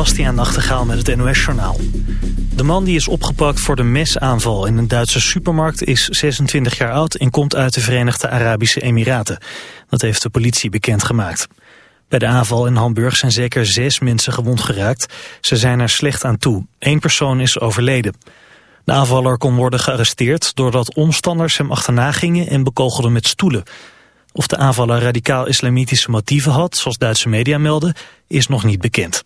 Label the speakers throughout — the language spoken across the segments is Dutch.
Speaker 1: Bastiaan Nachtegaal met het NOS-journaal. De man die is opgepakt voor de mesaanval in een Duitse supermarkt is 26 jaar oud en komt uit de Verenigde Arabische Emiraten. Dat heeft de politie bekendgemaakt. Bij de aanval in Hamburg zijn zeker zes mensen gewond geraakt. Ze zijn er slecht aan toe. Eén persoon is overleden. De aanvaller kon worden gearresteerd doordat omstanders hem achterna gingen en bekogelden met stoelen. Of de aanvaller radicaal-islamitische motieven had, zoals Duitse media melden, is nog niet bekend.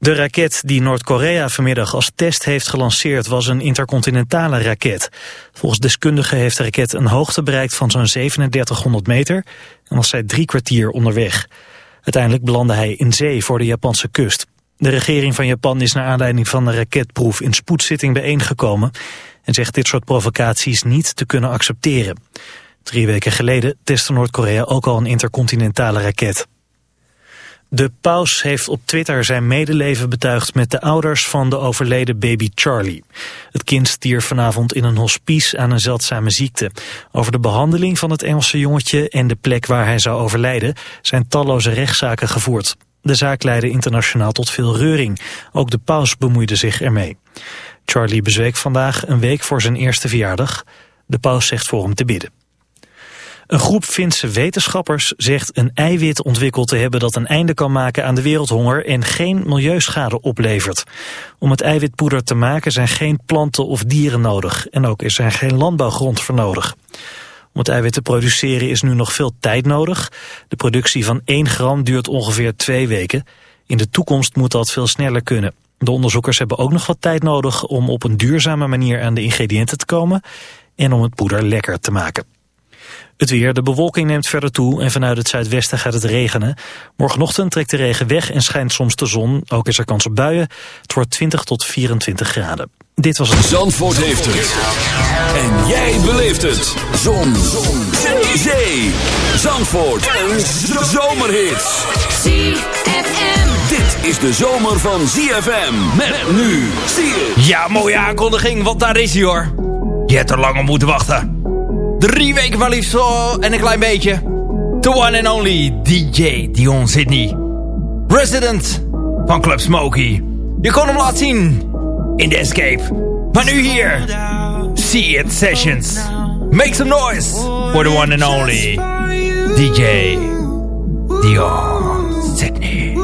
Speaker 1: De raket die Noord-Korea vanmiddag als test heeft gelanceerd was een intercontinentale raket. Volgens deskundigen heeft de raket een hoogte bereikt van zo'n 3700 meter en was zij drie kwartier onderweg. Uiteindelijk belandde hij in zee voor de Japanse kust. De regering van Japan is naar aanleiding van de raketproef in spoedzitting bijeengekomen en zegt dit soort provocaties niet te kunnen accepteren. Drie weken geleden testte Noord-Korea ook al een intercontinentale raket. De paus heeft op Twitter zijn medeleven betuigd met de ouders van de overleden baby Charlie. Het kind stierf vanavond in een hospice aan een zeldzame ziekte. Over de behandeling van het Engelse jongetje en de plek waar hij zou overlijden zijn talloze rechtszaken gevoerd. De zaak leidde internationaal tot veel reuring. Ook de paus bemoeide zich ermee. Charlie bezweek vandaag een week voor zijn eerste verjaardag. De paus zegt voor hem te bidden. Een groep Finse wetenschappers zegt een eiwit ontwikkeld te hebben dat een einde kan maken aan de wereldhonger en geen milieuschade oplevert. Om het eiwitpoeder te maken zijn geen planten of dieren nodig en ook is er geen landbouwgrond voor nodig. Om het eiwit te produceren is nu nog veel tijd nodig. De productie van 1 gram duurt ongeveer twee weken. In de toekomst moet dat veel sneller kunnen. De onderzoekers hebben ook nog wat tijd nodig om op een duurzame manier aan de ingrediënten te komen en om het poeder lekker te maken. Het weer, de bewolking neemt verder toe en vanuit het zuidwesten gaat het regenen. Morgenochtend trekt de regen weg en schijnt soms de zon. Ook is er kans op buien. Het wordt 20 tot 24 graden. Dit was het...
Speaker 2: Zandvoort heeft het. En jij beleeft het. Zon. zon. Zee. Zandvoort. Een zomerhit. ZFM. Dit is de zomer van ZFM. Met nu. Zie je.
Speaker 3: Ja, mooie aankondiging, want daar is hij hoor. Je hebt er lang op moeten wachten. Drie weken maar liefst en een klein beetje. The one and only DJ Dion Sydney. Resident van Club Smokey. Je kon hem laten zien in The Escape. Maar nu hier. See It Sessions. Make some noise for the one and only DJ Dion Sydney.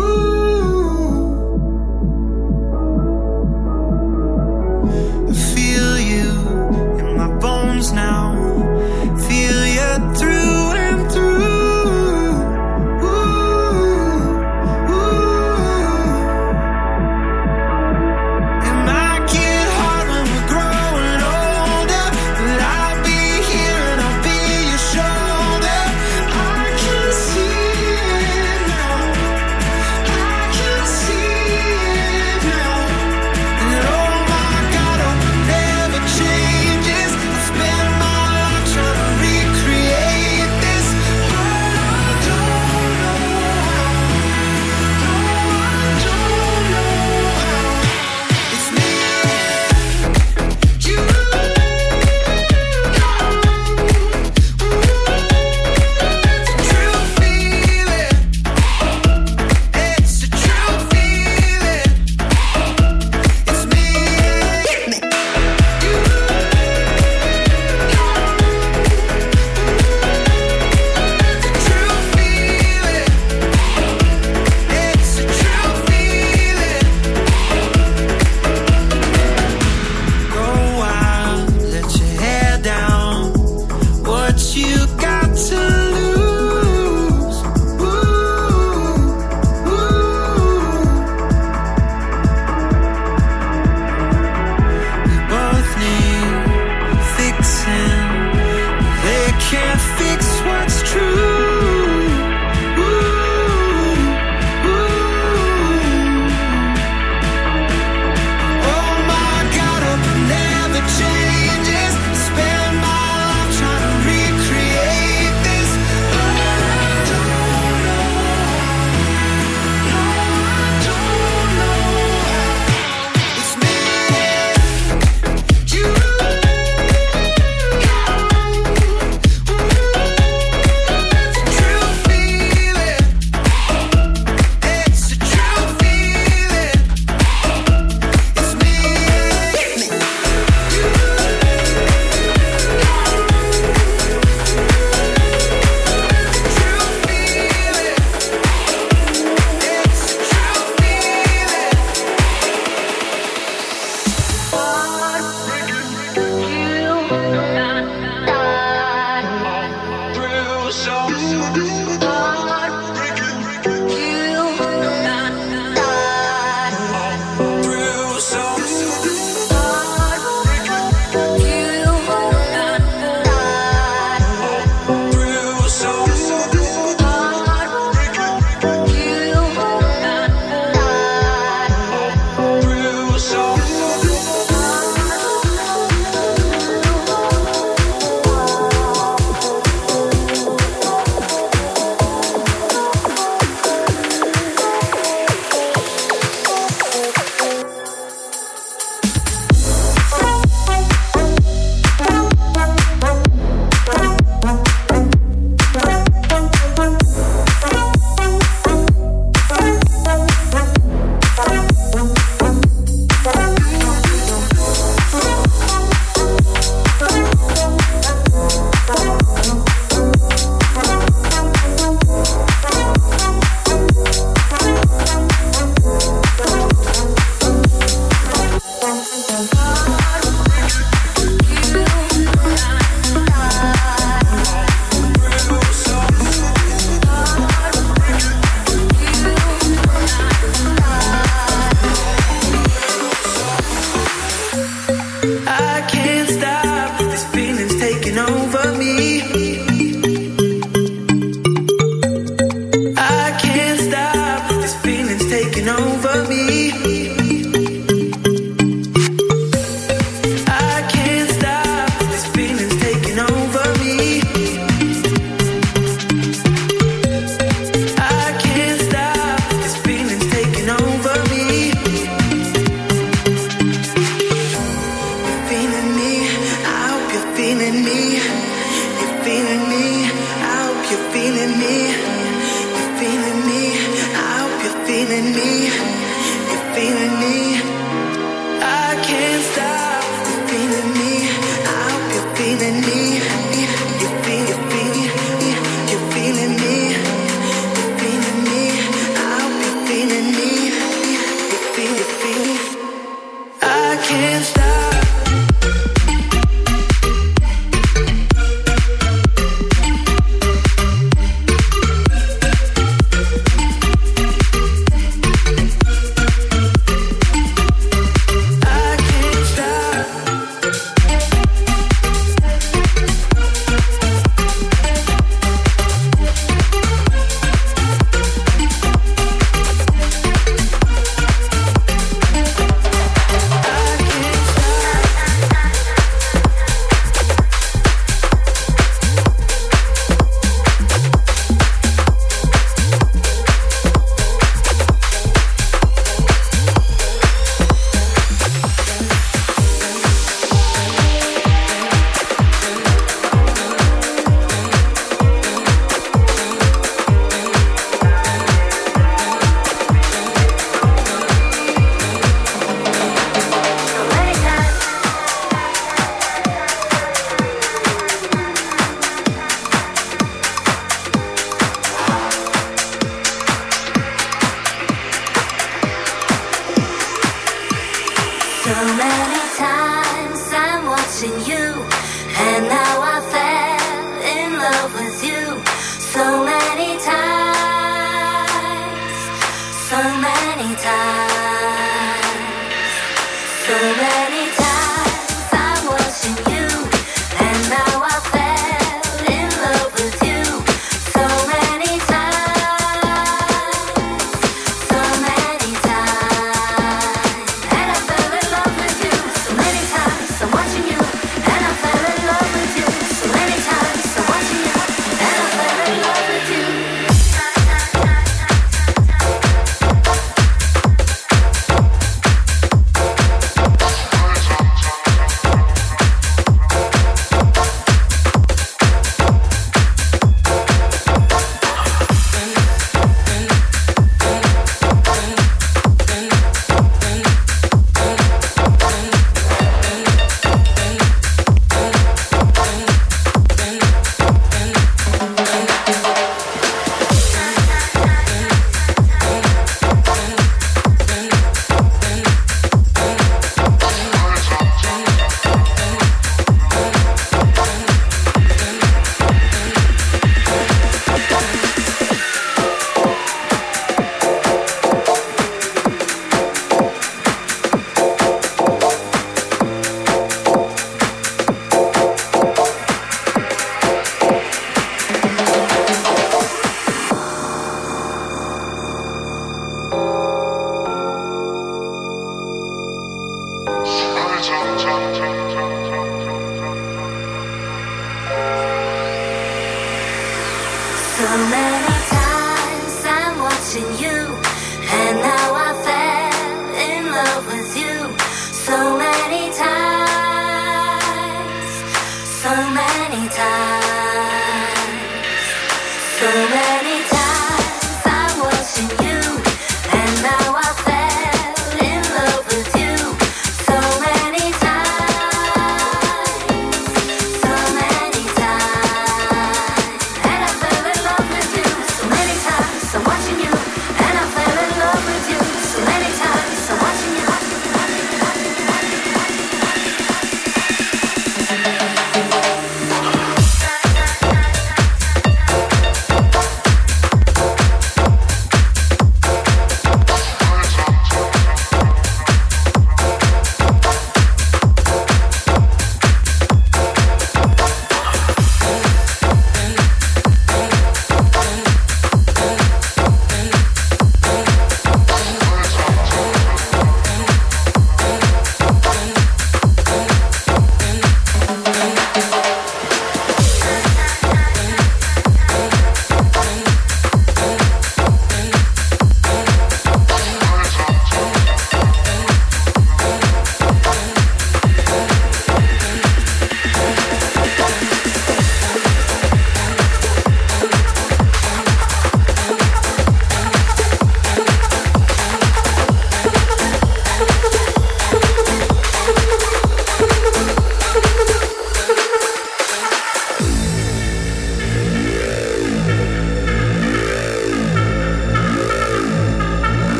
Speaker 4: now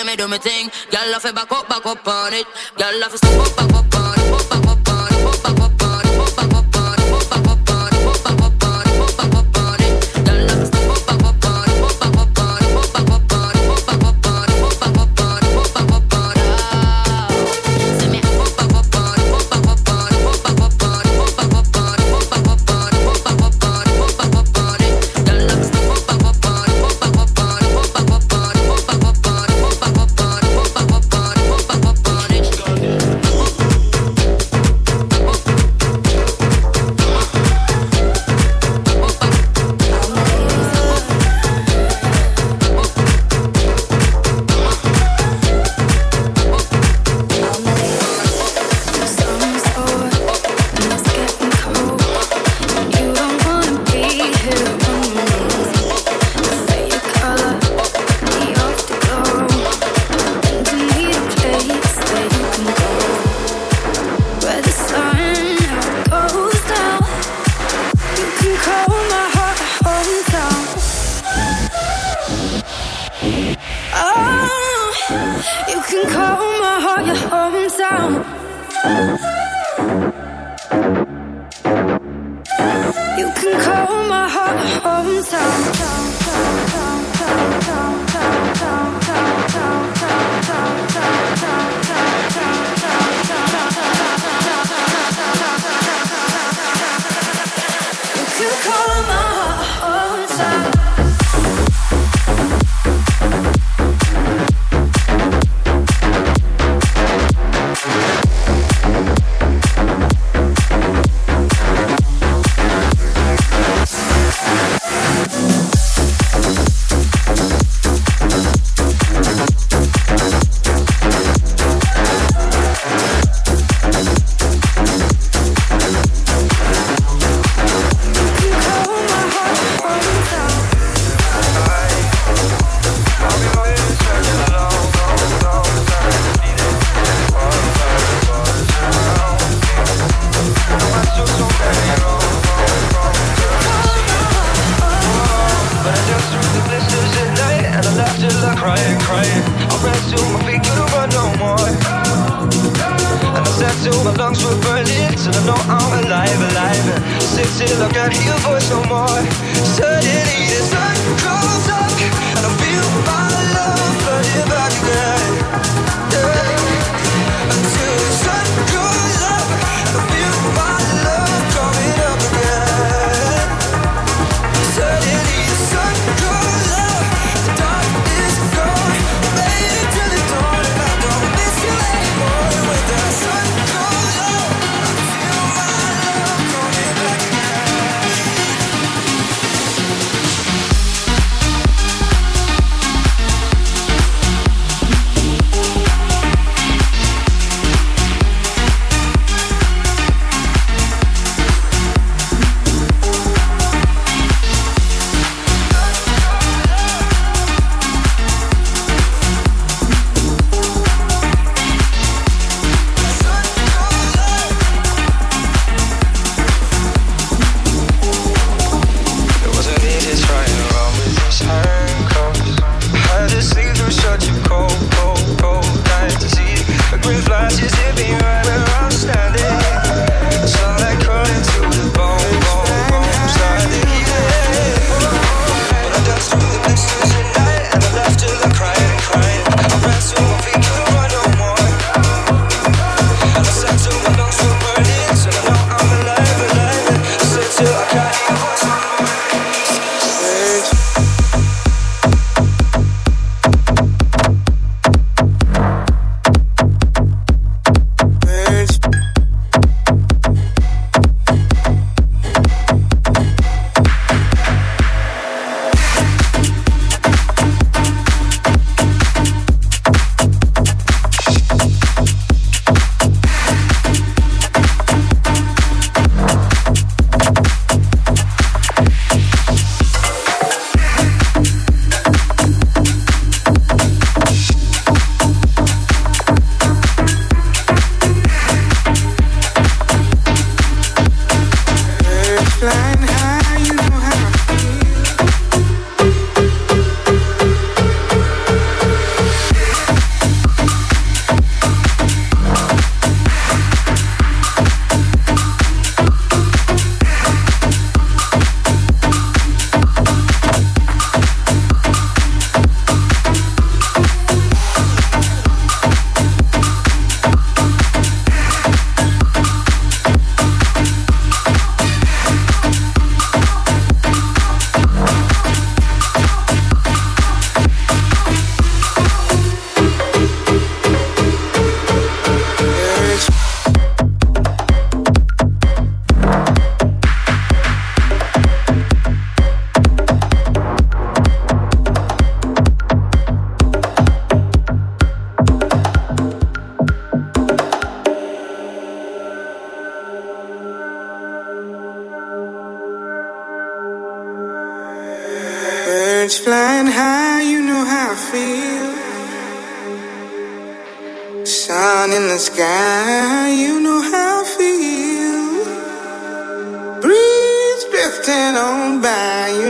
Speaker 5: when me do me thing. Girl, I fi back up, back up on it. Girl, I fi Birds flying high, you know how I feel. Sun in the sky,
Speaker 6: you know how I feel. Breeze drifting on by, you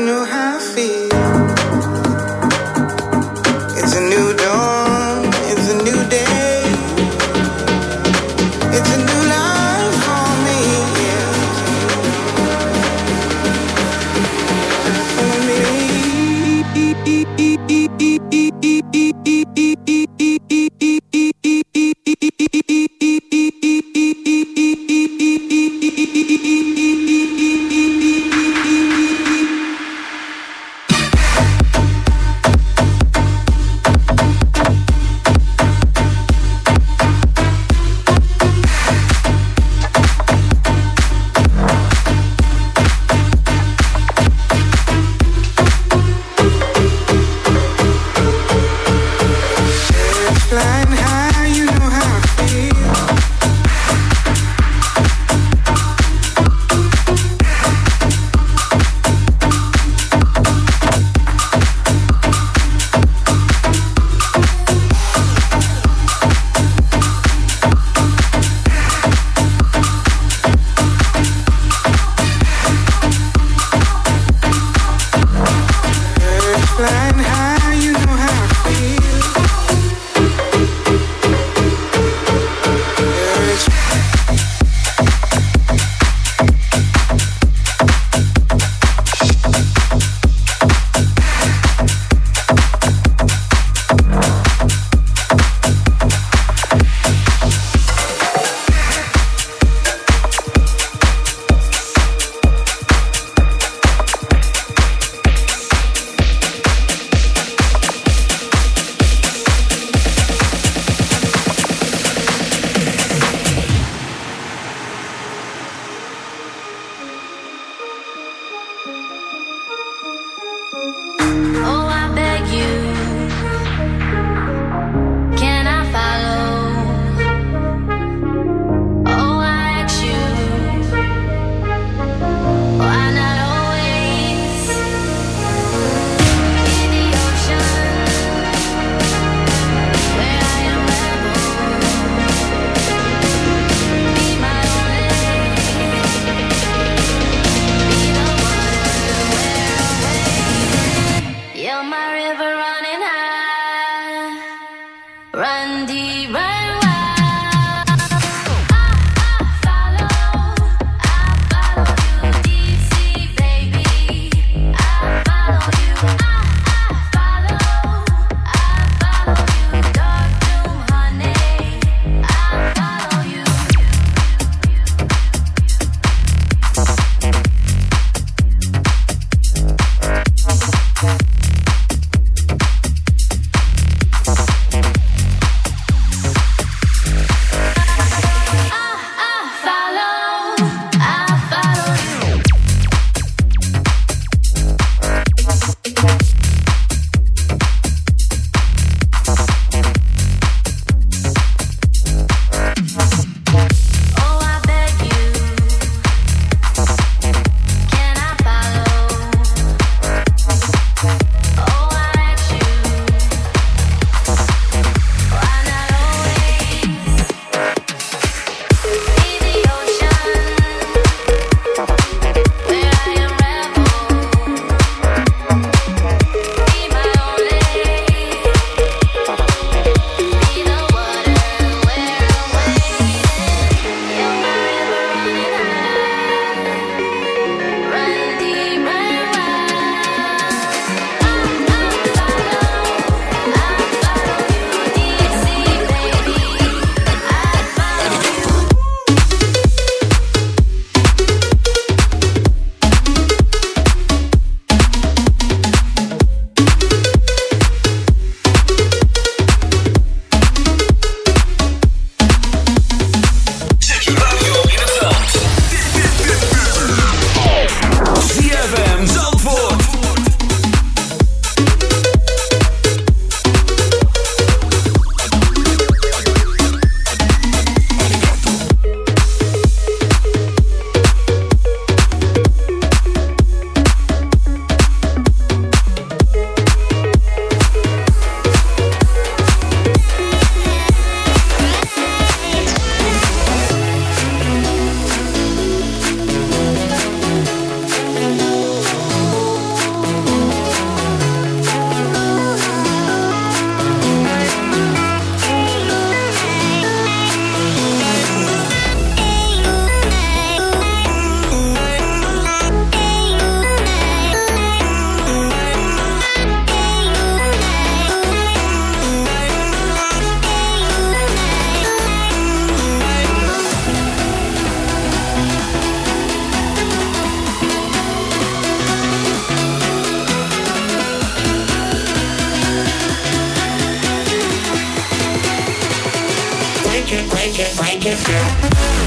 Speaker 6: Frankenstein.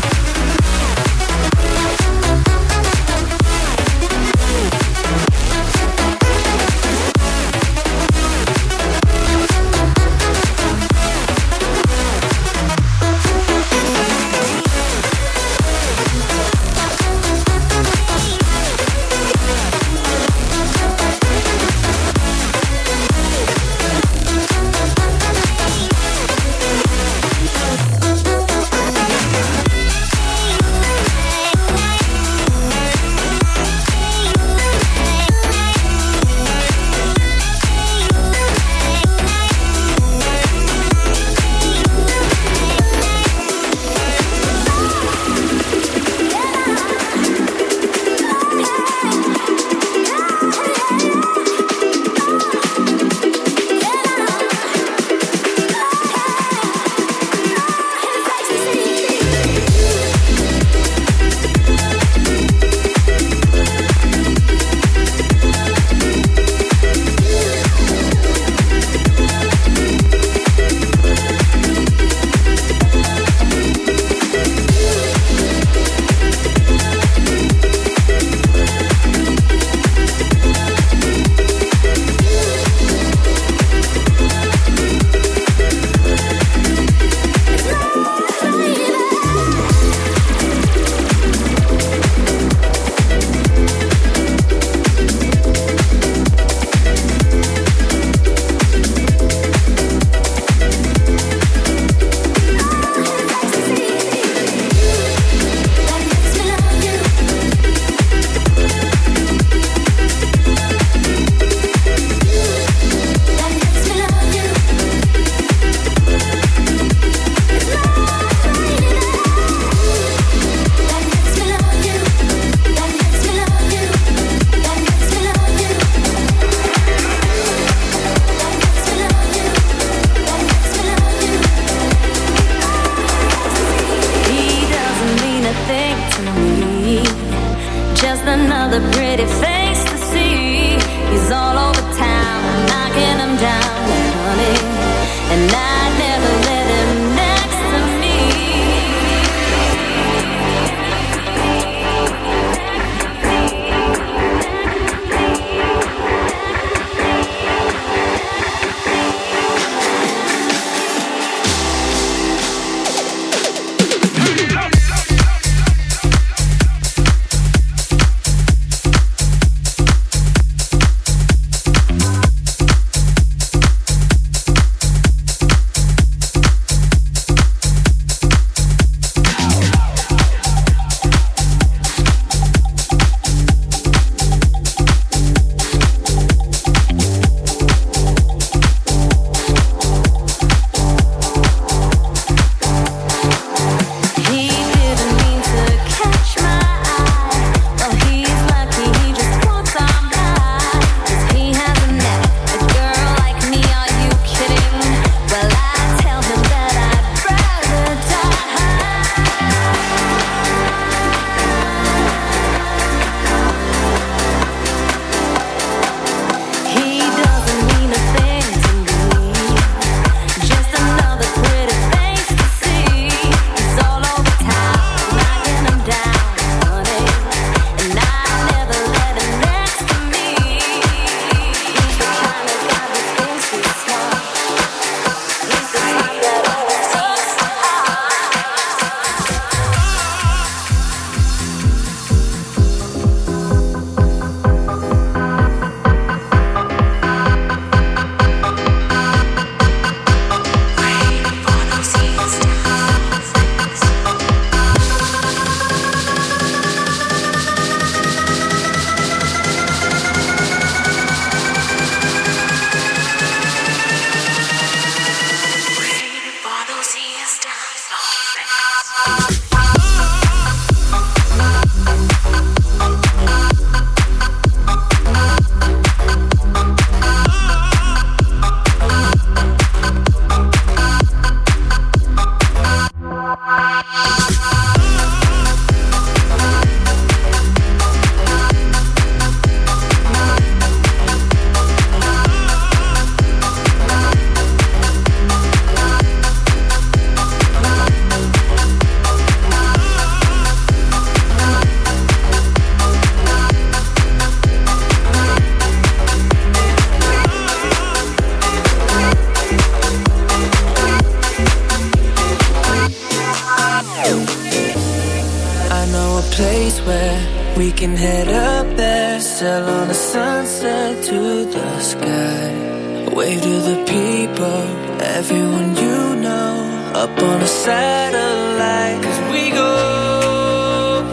Speaker 6: sky. Wave to the people, everyone you know, up on a satellite. Cause we go,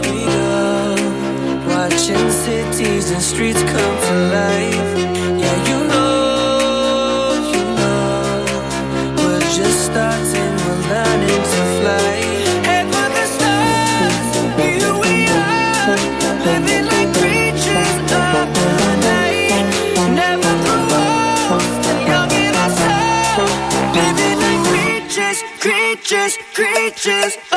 Speaker 6: we go, watching cities and streets come to life.
Speaker 4: bitches.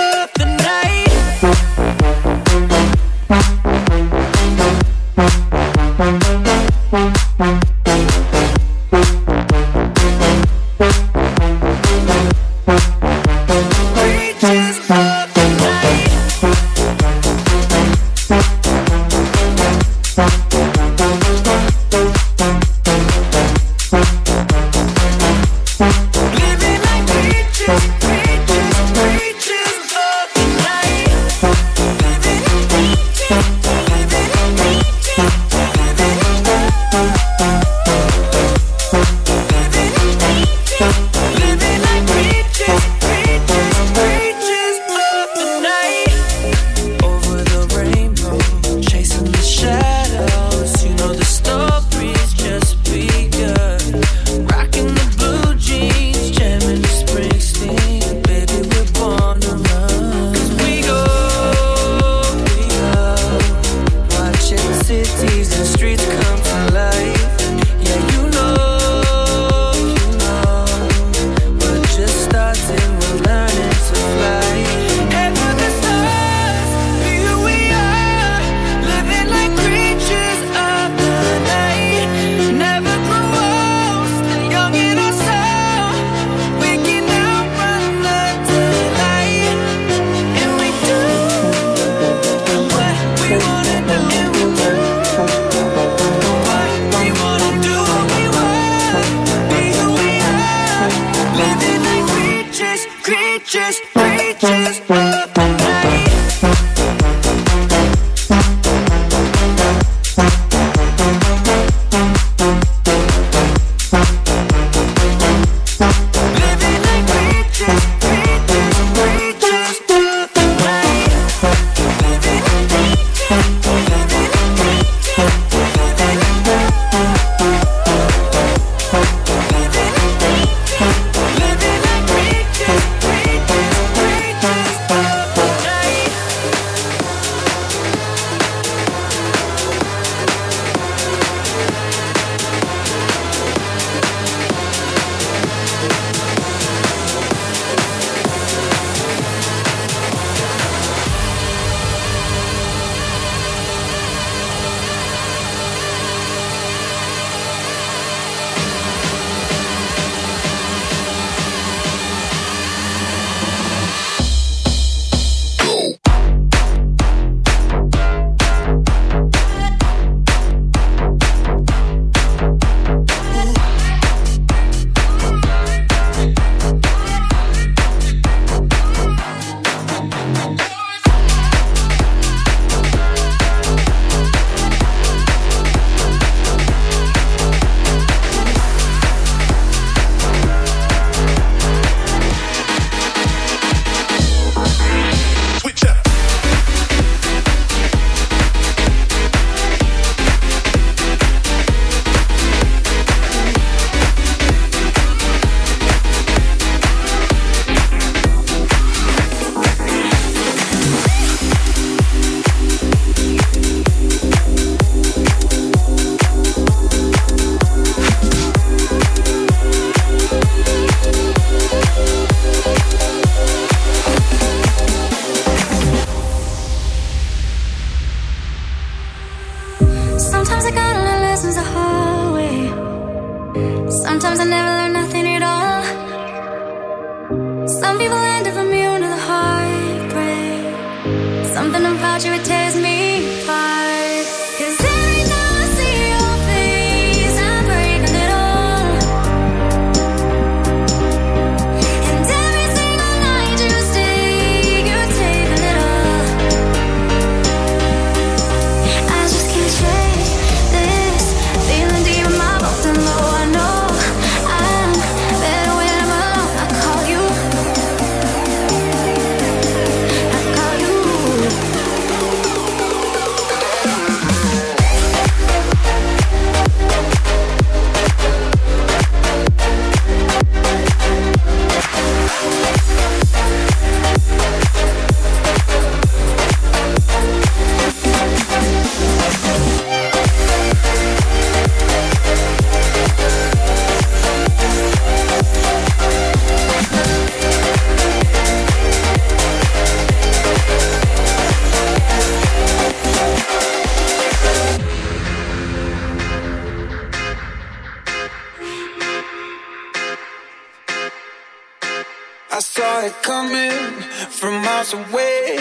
Speaker 4: got it coming from miles away.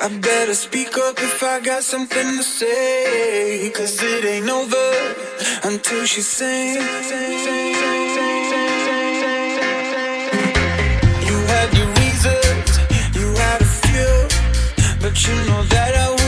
Speaker 4: I better speak up if I got something to say. Cause it ain't over until she sings. You had your reasons, you had a few, but you know that I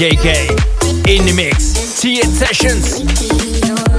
Speaker 7: JK. In the mix. See it sessions.